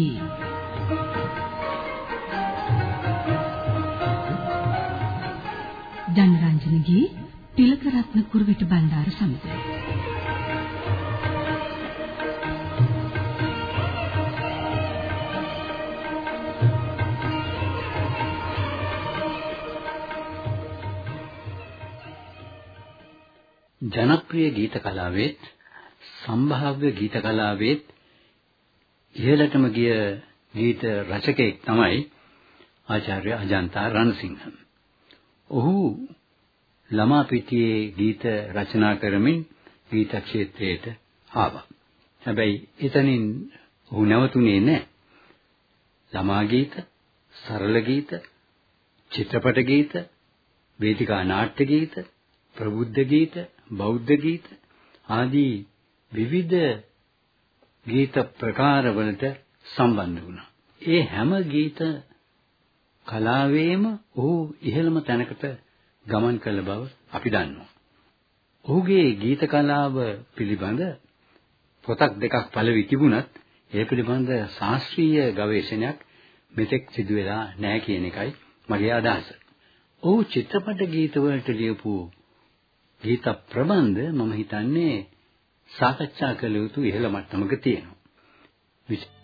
ජනරන්ජනගේ ජනරන්ජනගේ තිලකරත්න කුරුවිට බණ්ඩාර සමඟ ජනප්‍රිය ගීත කලාවෙත් සම්භාව්‍ය ගීත කලාවෙත් ඉහළටම ගිය ගීත රචකයෙක් තමයි ආචාර්ය අජන්තා රණසිංහ. ඔහු ළමා පිටියේ ගීත රචනා කරමින් ගීත ක්ෂේත්‍රයට ආවා. හැබැයි එතනින් ඔහු නැවතුනේ නැහැ. ළමා ගීත, සරල ගීත, චිත්‍රපට ගීත, වේදිකා නාට්‍ය ගීත, ප්‍රබුද්ධ ගීත, බෞද්ධ ගීත ආදී විවිධ ගීත ප්‍රකාරවලට සම්බන්ධ වුණා. ඒ හැම ගීත කලාවේම ඔහු ඉහළම තැනකට ගමන් කළ බව අපි දන්නවා. ඔහුගේ ගීත කලාව පිළිබඳ පොතක් දෙකක් පළවි තිබුණත් ඒ පිළිබඳ ශාස්ත්‍රීය ගවේෂණයක් මෙතෙක් සිදු වෙලා නැහැ කියන එකයි මගේ අදහස. ඔහු චිත්‍රපට ගීත වලට ලියපු ගීත ප්‍රබන්ධ මම හිතන්නේ සාකච්ඡා කළ යුතු ඉහළ මට්ටමක තියෙනවා.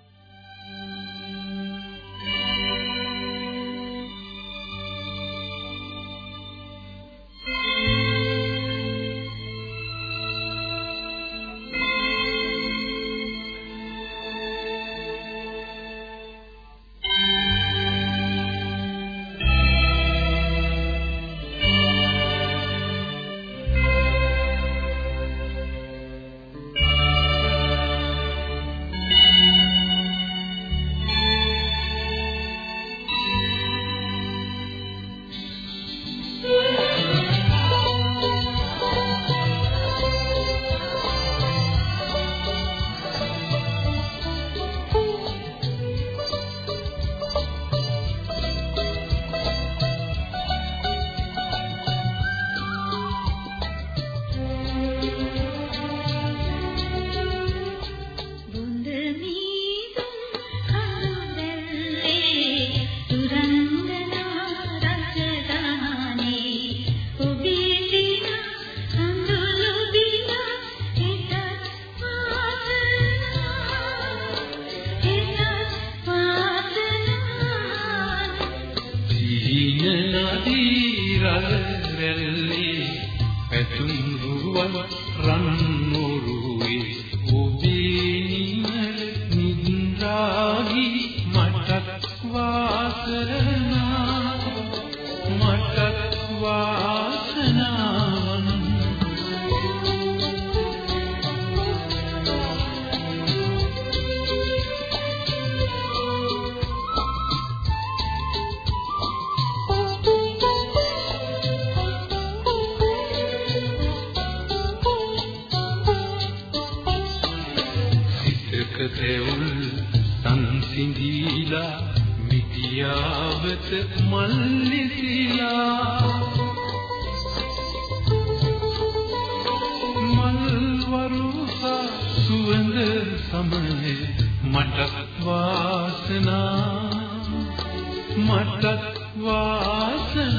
සුවඳ සමයේ මටත් වාසනා මටත් වාසනා.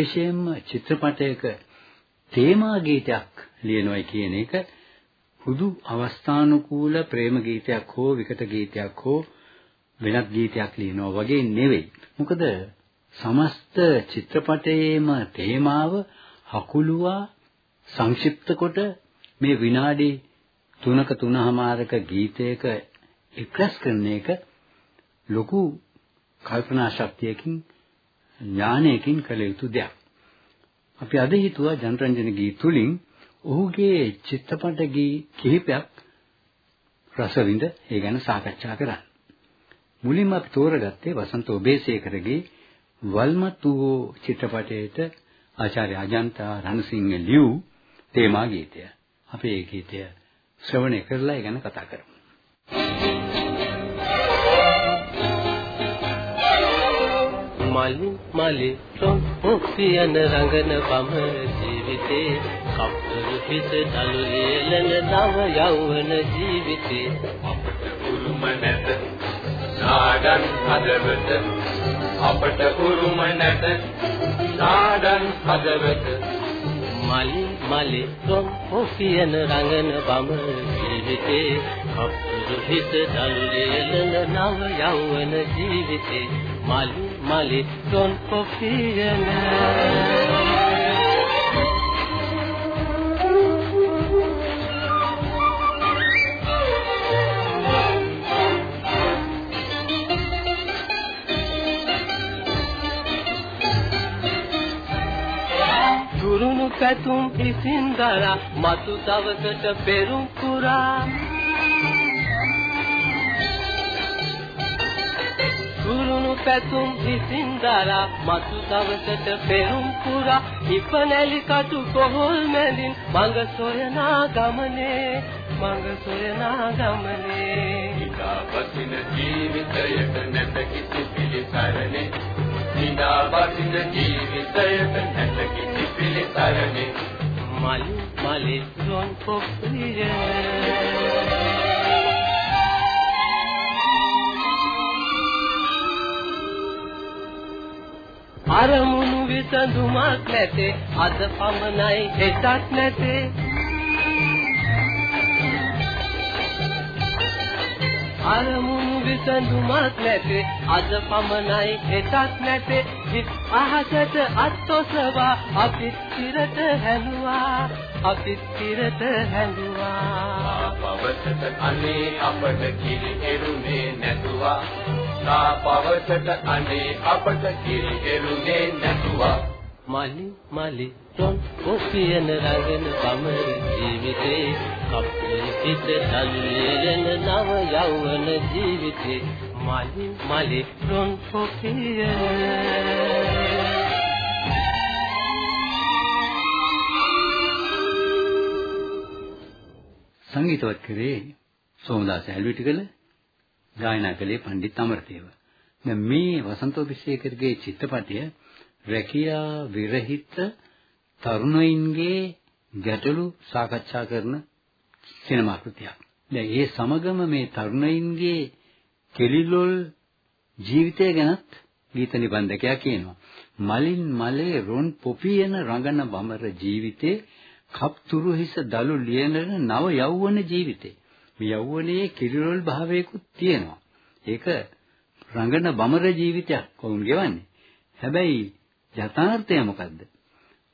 විශේෂයෙන්ම චිත්‍රපටයක තේමා ගීතයක් ලියනොයි කියන එක හුදු අවස්ථානුකූල ප්‍රේම ගීතයක් හෝ විකට ගීතයක් හෝ වෙනත් ගීතයක් ලියනවා වගේ නෙවෙයි. මොකද සමස්ත චිත්‍රපටයේම තේමාව හකුලුවා සංක්ෂිප්ත කොට මේ විනාඩි 3ක 3මාරක ගීතයක එක්රැස් කරන එක ලොකු කල්පනා ශක්තියකින් ඥානයකින් කළ යුතු දෙයක්. අපි අද හිතුවා ජනරන්ජන ගී තුලින් ඔහුගේ චිත්තපට ගී කිහිපයක් රසවින්ද ඒ ගැන සාකච්ඡා කරන්න. මුලින්ම අපි තෝරගත්තේ වසන්ත ඔබේසේකරගේ වල්මත් වූ චිත්‍රපටයේට ආචාර්ය අජන්තා රණසිංහ ලියූ තේමා ගීතය. අපි ඒ ගීතය ශ්‍රවණය කරලා ඒ ගැන කතා කරමු. මලි මලි ඔප්පියන රංගන බම ජීවිතේ. කප්පරු හිත දලු ලේලන නව යෞවන ජීවිතේ. අපට උරුම නැත නාඩන් හදවත. අපට උරුම නැත නාඩන් හදවත. මලි මලි ඔප්පියන රංගන බම ජීවිතේ. කප්පරු හිත දලු ලේලන නව යෞවන ජීවිතේ. මලි මලි තොන් පොපියන දුරුණු පැතුම් ඉසින් දරා මතු දවසට පෙරුම් පුරා. පැතුම් විසින් දරා මතු දවසට පෙරුම් පුරා ඉපනැලි කටු කොහොල් මැදින් මඟ සොයනා ගමනේ මඟ සොයනා ගමනේ. ඉදාපසින ජීවිතයට නැත කිසි පිළිසරණේ. ඉදාපසින ජීවිතයට නැත කිසි පිළිසරණේ. මලි මලි රොන් පොප්පිය අරමුණු විසඳුමක් නැතේ. අද පමණයි හෙටක් නැතේ. අරමුණු විසඳුමක් නැතේ. අද පමණයි හෙටක් නැතේ. හිත් අහසට අත්ොසවා අපිත් තිරට හැලුවා අපිත් තිරට හැලුවා පවසට අනේ අපට කිරි එරුනේ නැතුවා. තා පවසට අනේ අපට කිරි එරුනේ නැතුවා. මලි මලි තොන් කොපියන රඟන බමර ජීවිතේ. කප්පේ හිත තල්ලෙන නව යෞවන ජීවිතේ. මලි මලි තොන් කොපියන සංගීතවත් කරේ සෝමදාස ඇල්විටිකල ගායනා කළේ පණ්ඩිත් අමරදේව. දැන් මේ වසන්තෝපිසේකරගේ චිත්‍රපටය රැකියා විරහිත තරුණයින්ගේ ගැටලු සාකච්ඡා කරන සිනමා කෘතියක්. දැන් ඒ සමගම මේ තරුණයින්ගේ කෙලිලොල් ජීවිතය ගැනත් ගීත නිබන්ධකයා කියනවා. මලින් මලේ රොන් පොපියන රඟන බමර ජීවිතේ කප්තුරු හිස දලු ලියන නව යෞවන ජීවිතේ. මේ යෞවනයේ කිරිරොල් භාවයකුත් තියෙනවා. ඒක රඟන බමර ජීවිතයක් වුන් ගෙවන්නේ. හැබැයි යථාර්ථය මොකද්ද?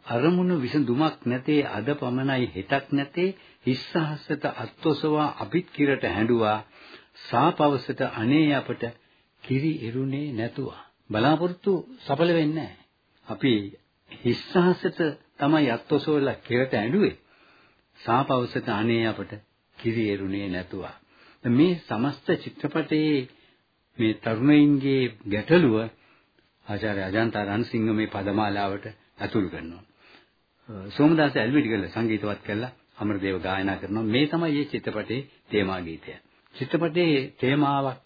අරමුණු විසඳුමක් නැතේ අද පමණයි හෙටක් නැතේ හිස්සහසට අත්ොසවා අපිත් කිරට හැඬුවා සාපවසට අනේ අපට කිරි එරුනේ නැතුවා බලාපොරොත්තු සඵල වෙන්නේ අපි හිස්සහසට තමයි අත්ඔසවලා කෙරට ඇඬුවේ. සාපවසත අනේ අපට කිරි එරුනේ නැතුවා. මේ සමස්ත චිත්‍රපටයේ මේ තරුණයින්ගේ ගැටලුව ආචාර්ය අජන්තා රණසිංහ මේ පදමාලාවට ඇතුළු කරනවා. සෝමදාස ඇල්විඩිගල සංගීතවත් කළා අමරදේව ගායනා කරනවා. මේ තමයි මේ චිත්‍රපටයේ තේමා ගීතය. චිත්‍රපටයේ තේමාවක්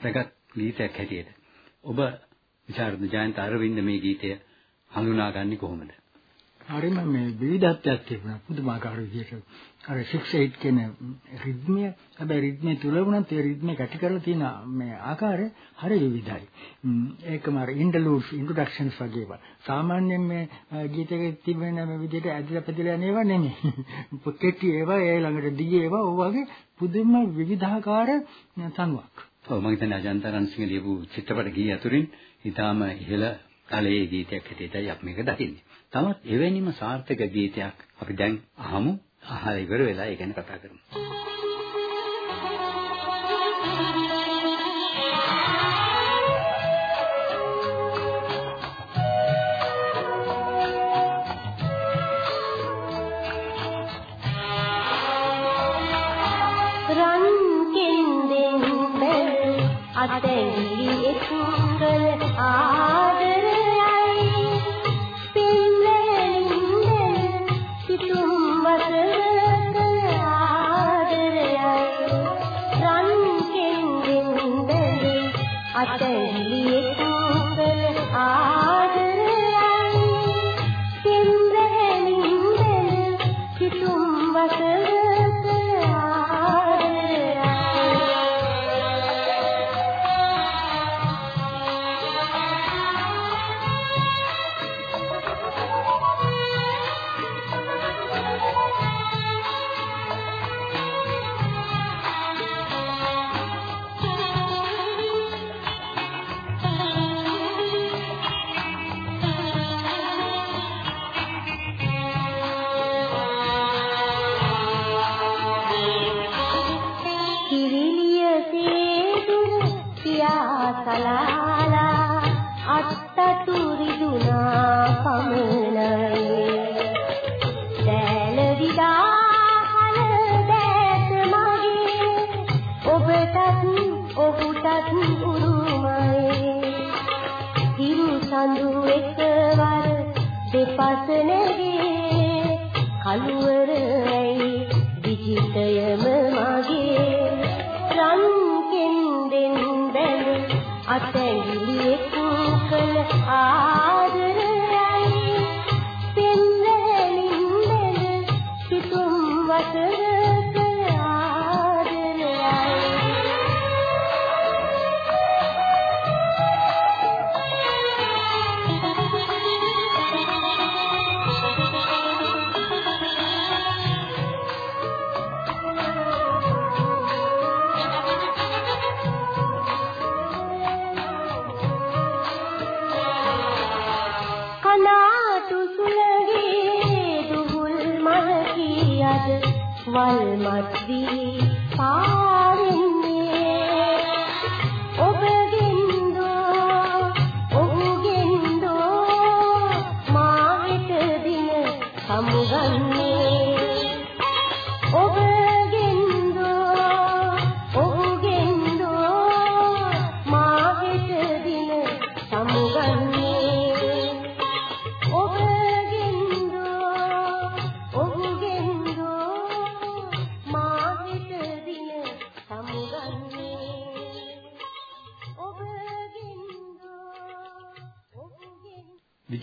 රැගත් ගීතයක් හැටියට ඔබ විචාරද ජයන්ත අරවින්ද මේ ගීතය හඳුනාගන්නේ කොහොමද? හරිම මේ විවිධත්වයක් තිබුණා පුදුමාකාර විදිහට. අර 6 8 කියන රිද්මය හැබැයි රිද්මය තුල වුණත් ඒ රිද්මය කැටි කරලා තියෙන මේ ආකාරය හරි විවිධයි. ඒකම අර ඉන්ටර්ලූඩ්ස් ඉන්ට්‍රොඩක්ෂන්ස් වගේ ඒවා. සාමාන්‍යයෙන් මේ ගීතයක තිබෙන මේ විදිහට ඇදලා පැදලා යන ඒවා නෙමෙයි. පොකෙටි ඒවා ඒ ළඟට දී ඒවා ඔය වගේ පුදුම විවිධාකාර තනුවක්. ඔව් මම හිතන්නේ අජන්ත රන්සිංහ ලියපු චිත්‍රපට ගී අතුරින් ඊටාම ඉහළ තලයේ ගීතයක් හැටියටයි අපි මේක දකින්නේ. තමත් එවැනිම සාර්ථක ගීතයක් අපි දැන් අහමු. අහලා ඉවර වෙලා ඒ ගැන කතා කරමු.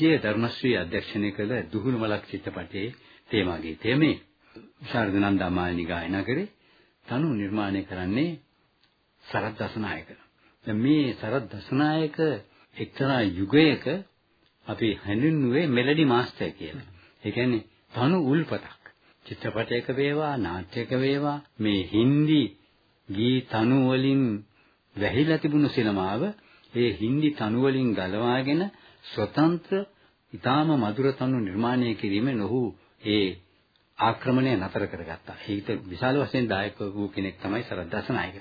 විජය ධර්මශ්‍රී අධ්‍යක්ෂණය කළ දුහුණු මලක් චිත්‍රපටයේ තේමා ගීතය මේ ශාරද නන්දාමාලිනී ගායනා කරේ තනු නිර්මාණය කරන්නේ සරත් දසනායක. දැන් මේ සරත් දසනායක එක්තරා යුගයක අපි හඳුන්වුවේ මෙලඩි මාස්ටර් කියලා. ඒ කියන්නේ තනු උල්පතක්. චිත්‍රපටයක වේවා නාට්‍යයක වේවා මේ හින්දි ගී තනු වලින් වැහිලා තිබුණු සිනමාව ඒ හින්දි තනු වලින් ගලවාගෙන ස්වතන්ත්‍ර ඊටාම මధుර තනු නිර්මාණය කිරීමෙන් ඔහු ඒ ආක්‍රමණය නතර කරගත්තා. ඒකට විශාල වශයෙන් දායක වූ කෙනෙක් තමයි සරත් දසනායක.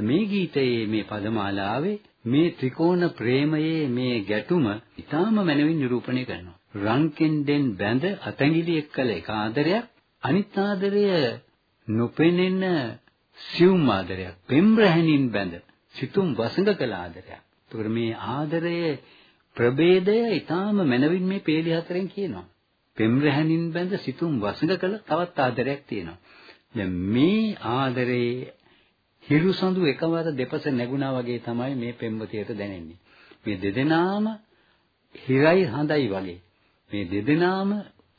මේ ගීතයේ මේ පදමාලාවේ මේ ත්‍රිකෝණ ප්‍රේමයේ මේ ගැටුම ඊටාම මනවින් නිරූපණය කරනවා. රන්කෙන්ඩෙන් බැඳ අතැඟිලි එක්කල එක ආදරයක් අනිත් ආදරය නොපෙනෙන සියුම් ආදරයක් පෙම්රැහෙනින් බැඳ සිතුම් වසඟ කළ ආදරයක්. ඒකට මේ ආදරයේ ප්‍රභේදය ඊටාම මනවින් මේ පේලි හතරෙන් කියනවා. පෙම්රැහෙනින් බැඳ සිතුම් වසඟ කළ තවත් ආදරයක් තියෙනවා. දැන් මේ ආදරේ හිරුසඳු එකවර දෙපස නැගුණා වගේ තමයි මේ පෙම්වතියට දැනෙන්නේ. මේ දෙදෙනාම හිරයි හඳයි වගේ. මේ දෙදෙනාම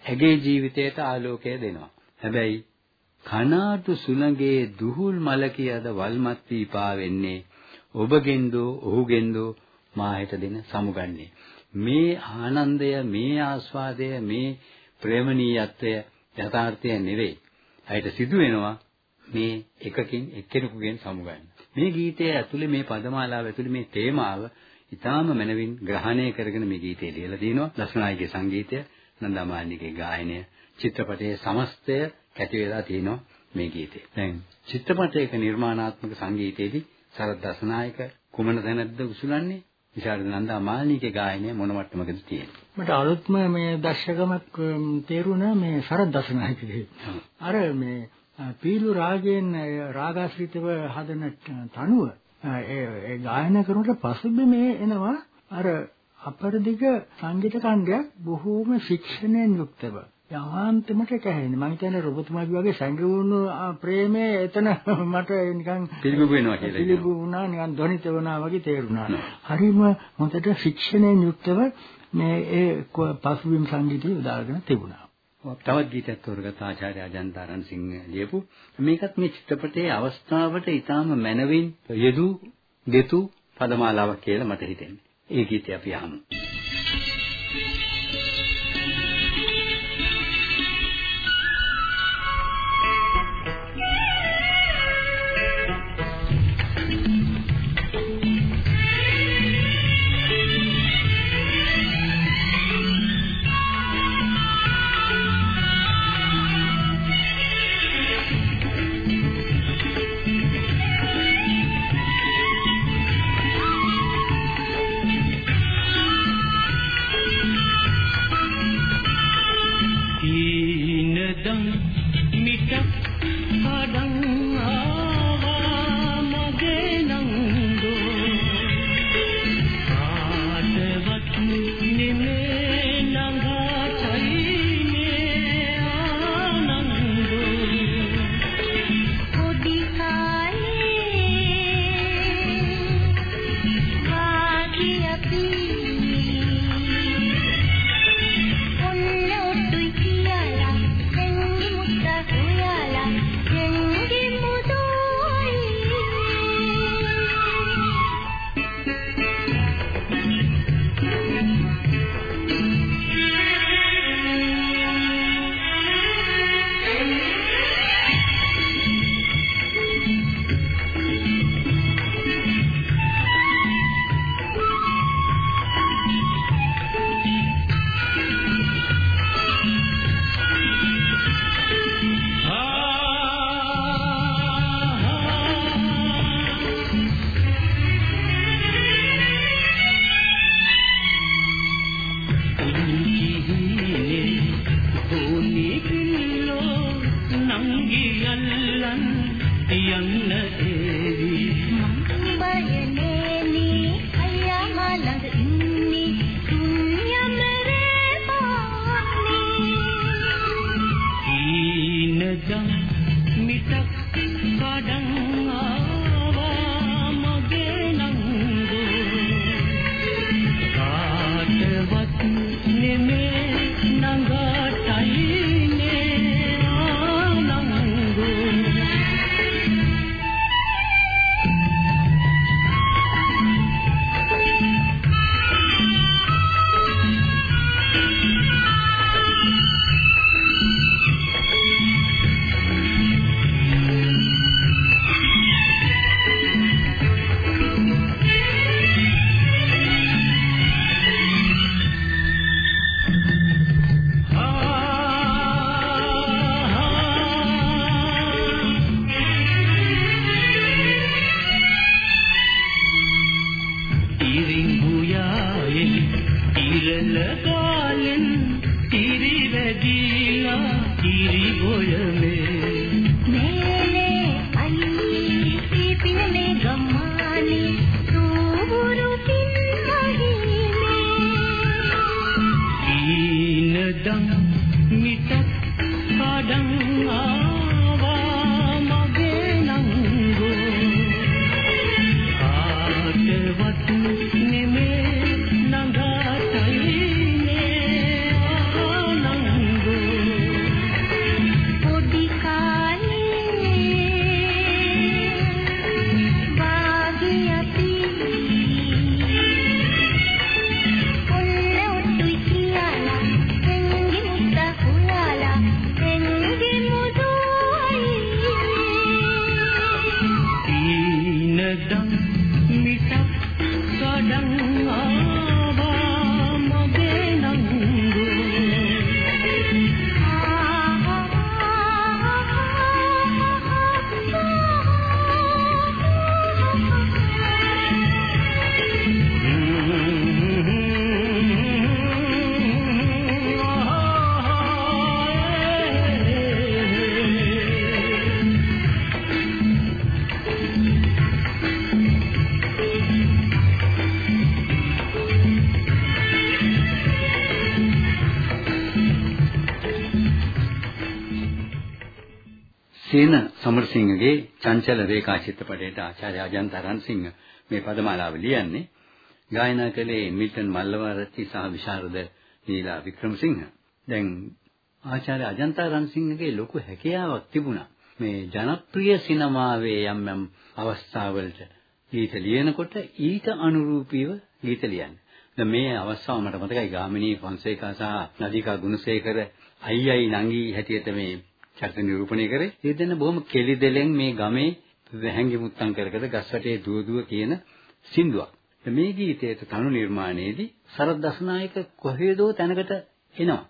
ඇගේ ජීවිතයට ආලෝකය දෙනවා. හැබැයි කනාටු සුළඟේ දුහුල් මල කියද වල්මත් වී පාවෙන්නේ ඔබගෙන්දෝ ඔහුගෙන්දෝ මාහෙට දෙන සමුගන්නේ. මේ ආනන්දය මේ ආස්වාදය මේ ප්‍රේමණීයත්වය යථාර්ථය නෙවෙයි. අයිට සිදු වෙනවා මේ එකකින් එක්කෙනෙකුගෙන් සමුගන්න. මේ ගීතයේ ඇතුලේ මේ පදමාලාව ඇතුලේ මේ තේමාව ඊටාම මනවින් ග්‍රහණය කරගෙන මේ ගීතය ලියලා දිනවා. ලක්ෂණායිගේ සංගීතය, නන්දාමාලිගේ ගායනය, චිත්‍රපටයේ සමස්තය කැටි වෙලා තිනවා මේ ගීතේ. දැන් චිත්‍රපටයක නිර්මාණාත්මක සංගීතයේදී සරත් දසනායක කුමන තැනක්ද උසුලන්නේ? විශාරද නන්දා මාලිනීගේ ගායනය මොන මට්ටමකද තියෙන්නේ? මට අලුත්ම මේ දර්ශකමක් තේරුණා මේ සරත් දසනායකගේ. අර මේ පීලු රාගයෙන් රාගාශ්‍රිතව හදන තනුව ඒ ගායනා කරනකොට පසුබිම එනවා අර අපරදිග සංගීත කණ්ඩයක් බොහෝම ශික්ෂණයෙන් යුක්තව යහාන්තමට කැහෙන්නේ මම හිතන්නේ රොබතුමාගේ වගේ සංගීවුණු ප්‍රේමය එතන මට නිකන් පිළිබිඹු වෙනවා කියලා පිළිබිඹු වුණා නිකන් ධනිත වුණා වගේ තේරුණා. හරිම හොඳට ශික්ෂණයෙන් යුක්තව මේ ඒ පසුබිම් සංගීතය උදාගෙන තිබුණා. තවත් ගීතයක් තෝරගත් ආචාර්ය අජන්තාරන් සිංහ ලියපු. මේකත් මේ චිත්‍රපටයේ අවස්ථාවට ඊටාම මනවින් යෙදු දෙතු පදමාලාවක් කියලා මට හිතෙන්නේ. ඒ ගීතය අපි අහමු. සමරසිංහගේ චංචල රේඛා චිත්‍රපටයට ආචාර්ය අජන්ත රන්සිංහ මේ පදමාලාව ලියන්නේ ගායනා කළේ මිල්ටන් මල්ලවරච්චි සහ විශාරද නීලා වික්‍රමසිංහ. දැන් ආචාර්ය අජන්ත රන්සිංහගේ ලොකු හැකියාවක් තිබුණා. මේ ජනප්‍රිය සිනමාවේ යම් යම් අවස්ථාවලට ගීත ලියනකොට ඊට අනුරූපීව ගීත ලියන්නේ. දැන් මේ අවස්ථාව මට මතකයි ගාමිණී ෆොන්සේකා සහ නදීකා ගුණසේකර අයියයි නංගි හැටියට මේ චරිත නිරූපණය කරේ. ඒ දෙන්න බොහොම කෙලිදෙලෙන් මේ ගමේ වැහැංගි මුත්තම් කර කර ගස්වැටේ දුව දුව කියන සින්දුවක්. මේ ගීතයේ තනු නිර්මාණයේදී සරත් දසනායක කොහෙදෝ තැනකට එනවා.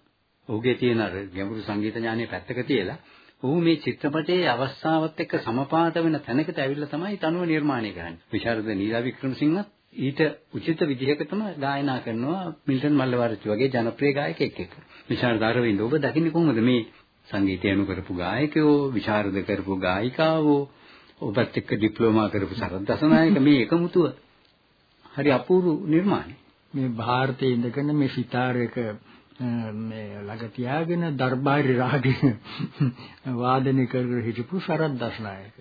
ඔහුගේ තියෙන අර ගැඹුරු සංගීත ඥානය පැත්තක තියලා ඔහු මේ චිත්‍රපටයේ අවස්ථාවත් එක්ක සමපාත වෙන තැනකට ඇවිල්ලා තමයි තනුව නිර්මාණය කරන්නේ. විශාරද නීලා වික්‍රමසිංහත් ඊට උචිත විදිහකටම ගායනා කරනවා මිල්ටන් මල්ලවර්ති වගේ ජනප්‍රිය ගායකයෙක් එක්ක. විශාරද අරවින්ද ඔබ දකින්නේ කොහොමද මේ සංගීතය අනු කරපු ගායකයෝ, විචාරද කරපු ගායිකාවෝ, ඔබත් එක්ක ඩිප්ලෝමා කරපු සරත් දසනායක මේ එකමුතුව හරි අපූර්ව නිර්මාණයක්. මේ ಭಾರತයේ ඉඳගෙන මේ සිතාර එක මේ ළඟ තියාගෙන දර්බාරි රාගය වාදනය කරගෙන හිටපු සරත් දස්නායක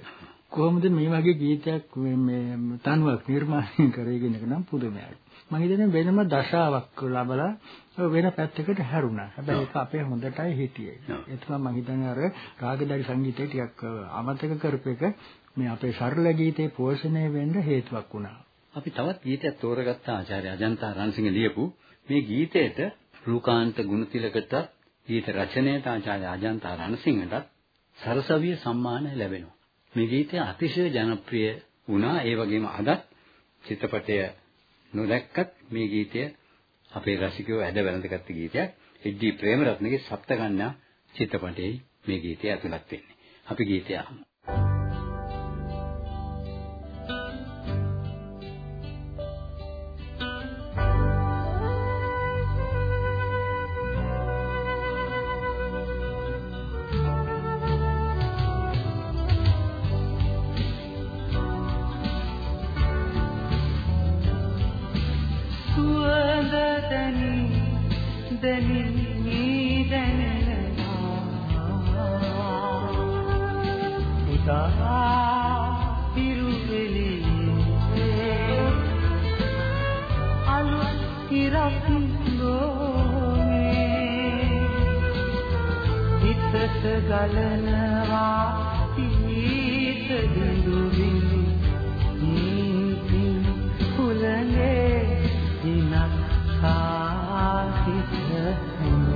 කොහොමද මේ වගේ ගීතයක් මේ තනුවක් නිර්මාණය කරගෙන නම් පුදුමයක් මම හිතන්නේ වෙනම දශාවක් ලබලා වෙන පැත්තකට හැරුණා. හැබැයි ඒක අපේ හොඳටයි හිටියේ. ඒ තමයි මම හිතන්නේ අර රාගදාරි සංගීතය ටිකක් අමතක කරපු එක මේ අපේ සරල ගීතේ පෝෂණය වෙන්න හේතුවක් වුණා. අපි තවත් ගීතයක් තෝරගත්ත ආචාර්ය අජන්තා රන්සිංහ ලියපු මේ ගීතයට රූකාන්ත ගුණතිලකට ගීත රචනයට ආචාර්ය අජන්තා රණසිංහටත් සරසවිය සම්මාන ලැබෙනවා. මේ ගීතය අතිශය ජනප්‍රිය වුණා. ඒ වගේම අදත් චිත්‍රපටය නොදැක්කත් මේ ගීතය අපේ රසිකයෝ ඇද වැළඳගත් ගීතයක්. එඩ්ඩි ප්‍රේමරත්නගේ සප්තගන්නා චිත්‍රපටයේ මේ ගීතය ඇතුළත් වෙන්නේ. අපි ගීතය අහමු. සාහිත සුවඳ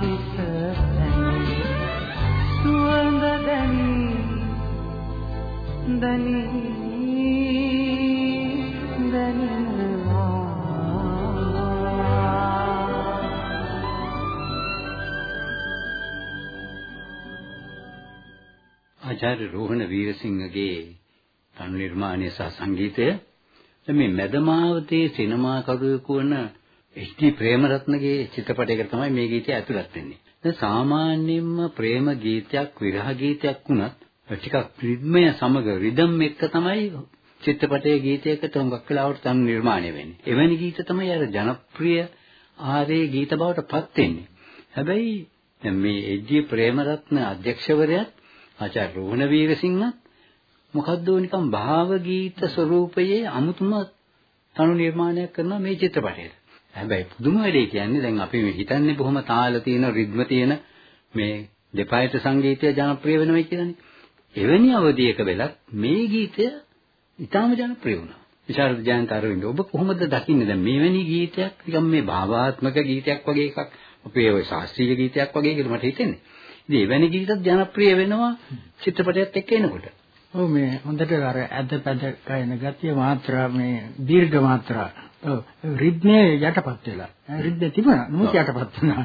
ඉනස්සා හිත ඇනි සුවඳ දැනි දනි දැනෙනවා ආචාර්ය රෝහණ වීරසිංහගේ තනු නිර්මාණය සහ සංගීතය. දැන් මේ මැදමාවතේ සිනමා කරුවෙකු වන එච්.ඩී. ප්‍රේමරත්නගේ චිත්‍රපටයකට තමයි මේ ගීතය ඇතුළත් වෙන්නේ. දැන් සාමාන්‍යයෙන්ම ප්‍රේම ගීතයක් විරහ ගීතයක් වුණත් ටිකක් රිද්මය සමග රිද්ම් එක්ක තමයි චිත්‍රපටයේ ගීතයකට හුඟක් වෙලාවට තනු නිර්මාණය වෙන්නේ. එවැනි ගීත තමයි අර ජනප්‍රිය ආරේ ගීත බවට පත් වෙන්නේ. හැබැයි දැන් මේ එච්.ඩී. ප්‍රේමරත්න අධ්‍යක්ෂවරයාත් ආචාර්ය රෝහණ වීරසිංහත් මොකද්ද නිකන් භාව ගීත ස්වරූපයේ අමුතුම තනු නිර්මාණයක් කරනවා මේ චිත්‍රපටයේ. හැබැයි පුදුම වෙලේ කියන්නේ දැන් අපි මේ හිතන්නේ බොහොම තාල තියෙන රිද්ම තියෙන මේ දෙපායට සංගීතය ජනප්‍රිය වෙනවා කියලානේ. එවැනි අවධියක වෙලත් මේ ගීතය ඉතාම ජනප්‍රිය වුණා. විශාරද ජයන්ත අරවින්ද ඔබ කොහොමද දකින්නේ දැන් මේවැනි ගීතයක් නිකන් මේ භාවාත්මක ගීතයක් වගේ එකක් අපේ ওই ශාස්ත්‍රීය ගීතයක් වගේ කියලා මට හිතෙන්නේ. ඉතින් එවැනි ගීතත් ජනප්‍රිය වෙනවා චිත්‍රපටයත් එක්ක එනකොට. ඔව් මේ හොඳට අර ඇද පැද කයන ගතිය මාත්‍රා මේ දීර්ඝ මාත්‍රා ඔව් රිද්මේ යටපත් වෙලා. රිද්මේ තිබුණා. නමුත් යටපත් වුණා.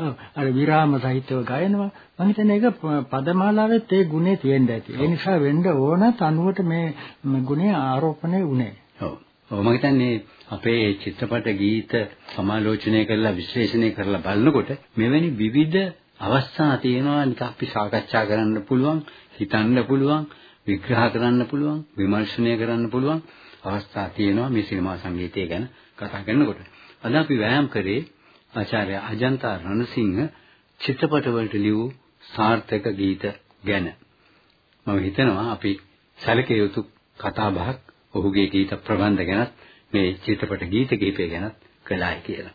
ඔව්. අර විරාම සහිතව ගයනවා. මම හිතන්නේ ඒක පදමාලාවෙත් ඒ ගුණේ තියෙන්න ඇති. ඒ නිසා වෙන්න ඕන තනුවට මේ ගුණය ආරෝපණය වුණේ. ඔව්. ඔව්. මම හිතන්නේ අපේ චිත්‍රපට ගීත සමාලෝචනය කරලා විශ්ලේෂණය කරලා බලනකොට මෙවැනි විවිධ අවස්ථා තියෙනවා නිකන් අපි සාකච්ඡා කරන්න පුළුවන්, හිතන්න පුළුවන්, විග්‍රහ කරන්න පුළුවන්, විමර්ශනය කරන්න පුළුවන් අවස්ථා තියෙනවා මේ සිනමා සංගීතය ගැන කතා කරනකොට. අද අපි වෑයම් කරේ ආචාර්ය අජන්තා රණසිංහ චිත්‍රපටවලට ලියූ සාර්ථක ගීත ගැන. මම හිතනවා අපි සැලකිය යුතු කතා බහක් ඔහුගේ ගීත ප්‍රබන්ධ ගැනත් මේ චිත්‍රපට ගීත කිහිපය ගැනත් කළායි කියලා.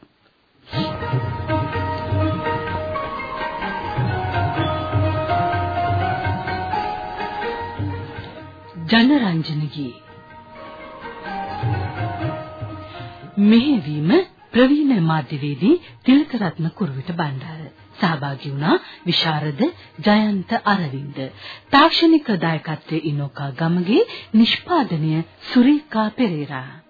ජනරංජනගේ මෙහෙවීම ප්‍රවීණ මාධ්‍යවේදී තිලකරත්න කුරුවිට බණ්ඩාර. සහභාගී වුණා විශාරද ජයන්ත අරවින්ද. තාක්ෂණික දායකත්වයේ ඉනෝකා ගමගේ නිෂ්පාදනය සුරීකා පෙරේරා.